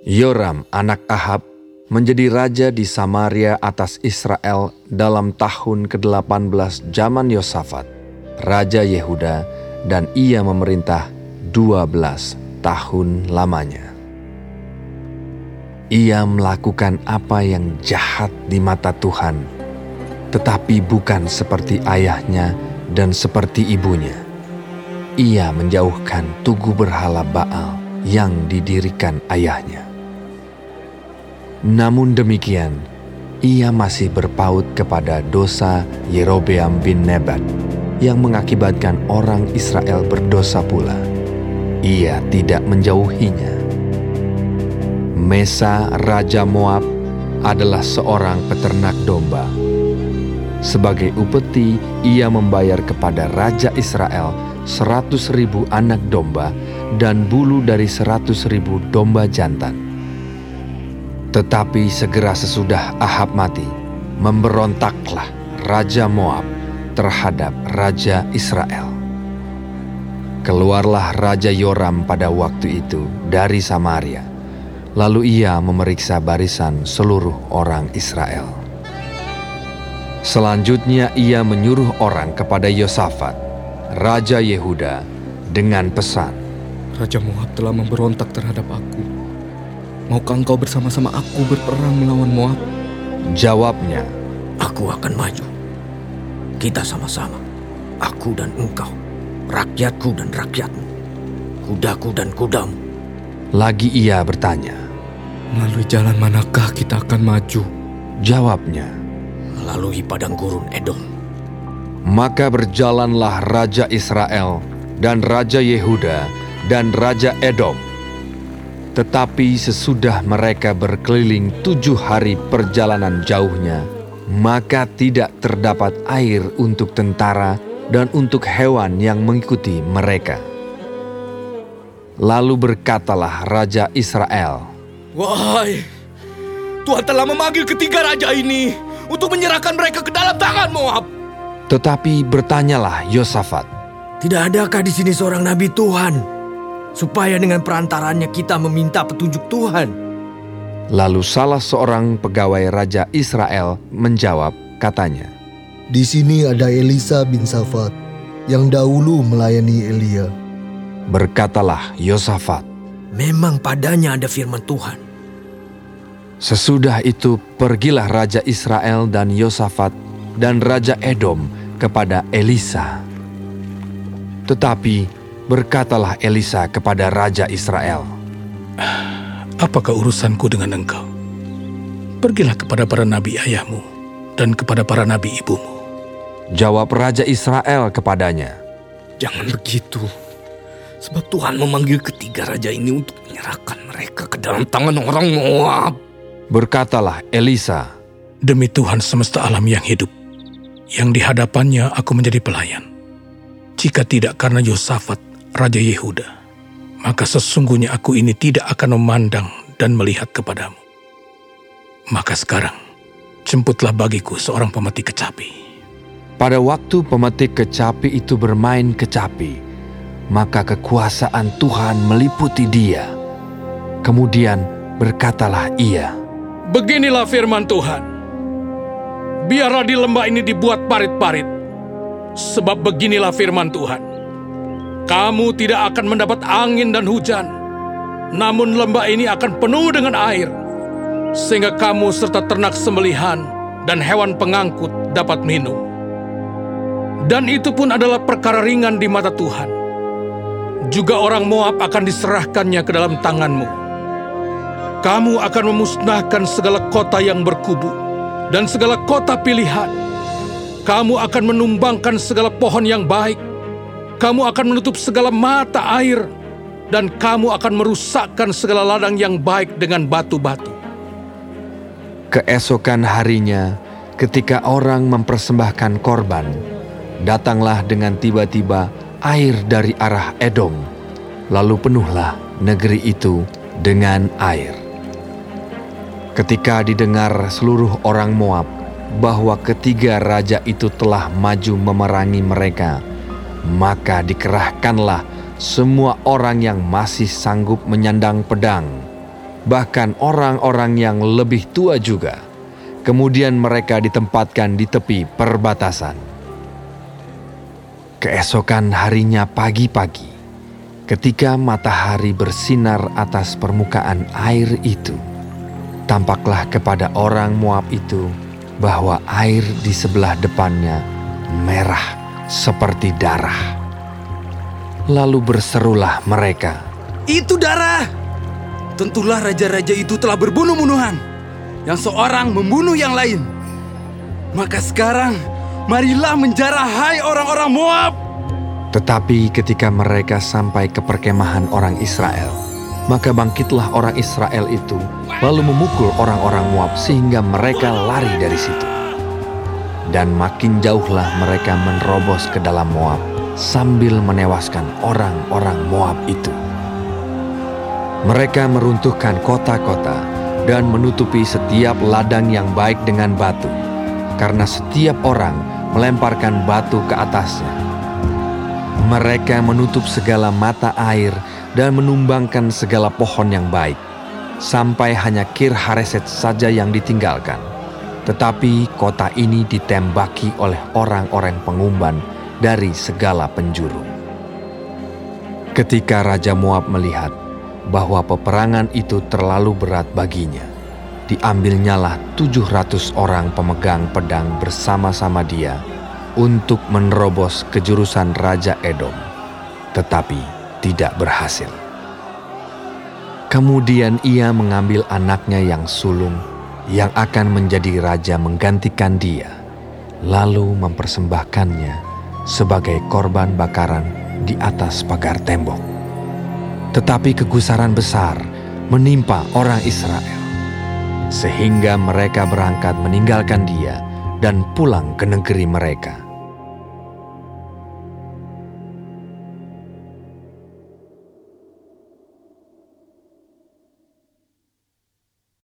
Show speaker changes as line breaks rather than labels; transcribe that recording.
Yoram anak Ahab menjadi raja di Samaria atas Israel dalam tahun ke-18 zaman Yosafat, Raja Yehuda, dan ia memerintah 12 tahun lamanya. Ia melakukan apa yang jahat di mata Tuhan, tetapi bukan seperti ayahnya dan seperti ibunya. Ia menjauhkan tugu berhala Baal yang didirikan ayahnya. Namun demikian, ia masih berpaut kepada dosa Yerobeam bin Nebat yang mengakibatkan orang Israel berdosa pula. Ia tidak menjauhinya. Mesa Raja Moab adalah seorang peternak domba. Sebagai upeti, ia membayar kepada Raja Israel seratus ribu anak domba dan bulu dari seratus ribu domba jantan tetapi segera sesudah Ahab mati, memberontaklah Raja Moab terhadap Raja Israel. Keluarlah Raja Yoram pada waktu itu dari Samaria, lalu ia memeriksa barisan seluruh orang Israel. Selanjutnya ia menyuruh orang kepada Yosafat, Raja Yehuda, dengan pesan,
Raja Moab telah memberontak terhadap aku Maukah engkau bersama-sama aku berperang melawan Moab?
Jawabnya,
Aku akan maju. Kita sama-sama, aku dan engkau, rakyatku dan rakyatmu, kudaku dan kudamu.
Lagi ia bertanya,
Melalui jalan manakah kita akan maju?
Jawabnya,
Melalui padang gurun Edom.
Maka berjalanlah Raja Israel dan Raja Yehuda dan Raja Edom tetapi sesudah mereka berkeliling tujuh hari perjalanan jauhnya, maka tidak terdapat air untuk tentara dan untuk hewan yang mengikuti mereka. Lalu berkatalah Raja Israel,
Wahai, Tuhan telah memanggil ketiga raja ini untuk menyerahkan mereka ke dalam tangan Moab.
Tetapi bertanyalah Yosafat,
Tidak adakah di sini seorang nabi Tuhan supaya dengan perantarannya kita meminta petunjuk Tuhan.
Lalu salah seorang pegawai Raja Israel menjawab, katanya,
Di sini ada Elisa bin Safat yang dahulu melayani Elia.
Berkatalah Yosafat,
Memang padanya ada firman Tuhan.
Sesudah itu pergilah Raja Israel dan Yosafat dan Raja Edom kepada Elisa. Tetapi Berkatalah Elisa kepada Raja Israel,
Apakah urusanku dengan engkau? Pergilah kepada para nabi ayahmu dan kepada para nabi ibumu.
Jawab Raja Israel kepadanya,
Jangan begitu, sebab Tuhan memanggil ketiga raja ini untuk menyerahkan mereka ke dalam tangan orang Moab.
Berkatalah Elisa,
Demi Tuhan semesta alam yang hidup, yang di hadapannya aku menjadi pelayan. Jika tidak karena Yosafat, Raja Yehuda, maka sesungguhnya aku ini tidak akan memandang dan melihat kepadamu. Maka sekarang, jemputlah bagiku seorang pemetik kecapi.
Pada waktu pemetik kecapi itu bermain kecapi, maka kekuasaan Tuhan meliputi dia. Kemudian berkatalah ia,
Beginilah firman Tuhan. Biarlah di lembah ini dibuat parit-parit. Sebab beginilah firman Tuhan kamu tidak akan mendapat angin dan hujan, namun lembah ini akan penuh dengan air, sehingga kamu serta ternak sembelihan dan hewan pengangkut dapat minum. Dan itu pun adalah perkara ringan di mata Tuhan. Juga orang Moab akan diserahkannya ke dalam tanganmu. Kamu akan memusnahkan segala kota yang berkubu dan segala kota pilihan. Kamu akan menumbangkan segala pohon yang baik kamu akan menutup segala mata air, dan kamu akan merusakkan segala ladang yang baik dengan batu-batu.
Keesokan harinya, ketika orang mempersembahkan korban, datanglah dengan tiba-tiba air dari arah Edom, lalu penuhlah negeri itu dengan air. Ketika didengar seluruh orang Moab bahwa ketiga raja itu telah maju memerangi mereka, maka dikerahkanlah semua orang yang masih sanggup menyandang pedang, bahkan orang-orang yang lebih tua juga. Kemudian mereka ditempatkan di tepi perbatasan. Keesokan harinya pagi-pagi, ketika matahari bersinar atas permukaan air itu, tampaklah kepada orang Moab itu bahwa air di sebelah depannya merah seperti darah. Lalu berserulah mereka,
Itu darah! Tentulah raja-raja itu telah berbunuh-bunuhan, yang seorang membunuh yang lain. Maka sekarang, marilah menjarah hai orang-orang Moab!
Tetapi ketika mereka sampai ke perkemahan orang Israel, maka bangkitlah orang Israel itu, lalu memukul orang-orang Moab sehingga mereka lari dari situ. Dan makin jauhlah mereka menerobos ke dalam Moab sambil menewaskan orang-orang Moab itu. Mereka meruntuhkan kota-kota dan menutupi setiap ladang yang baik dengan batu, karena setiap orang melemparkan batu ke atasnya. Mereka menutup segala mata air dan menumbangkan segala pohon yang baik, sampai hanya Kir Hareset saja yang ditinggalkan. Tetapi kota ini ditembaki oleh orang-orang pengumban dari segala penjuru. Ketika Raja Moab melihat bahwa peperangan itu terlalu berat baginya, diambilnyalah 700 orang pemegang pedang bersama-sama dia untuk menerobos ke jurusan Raja Edom, tetapi tidak berhasil. Kemudian ia mengambil anaknya yang sulung, yang akan menjadi raja menggantikan dia, lalu mempersembahkannya sebagai korban bakaran di atas pagar tembok. Tetapi kegusaran besar menimpa orang Israel, sehingga mereka berangkat meninggalkan dia dan pulang ke negeri mereka.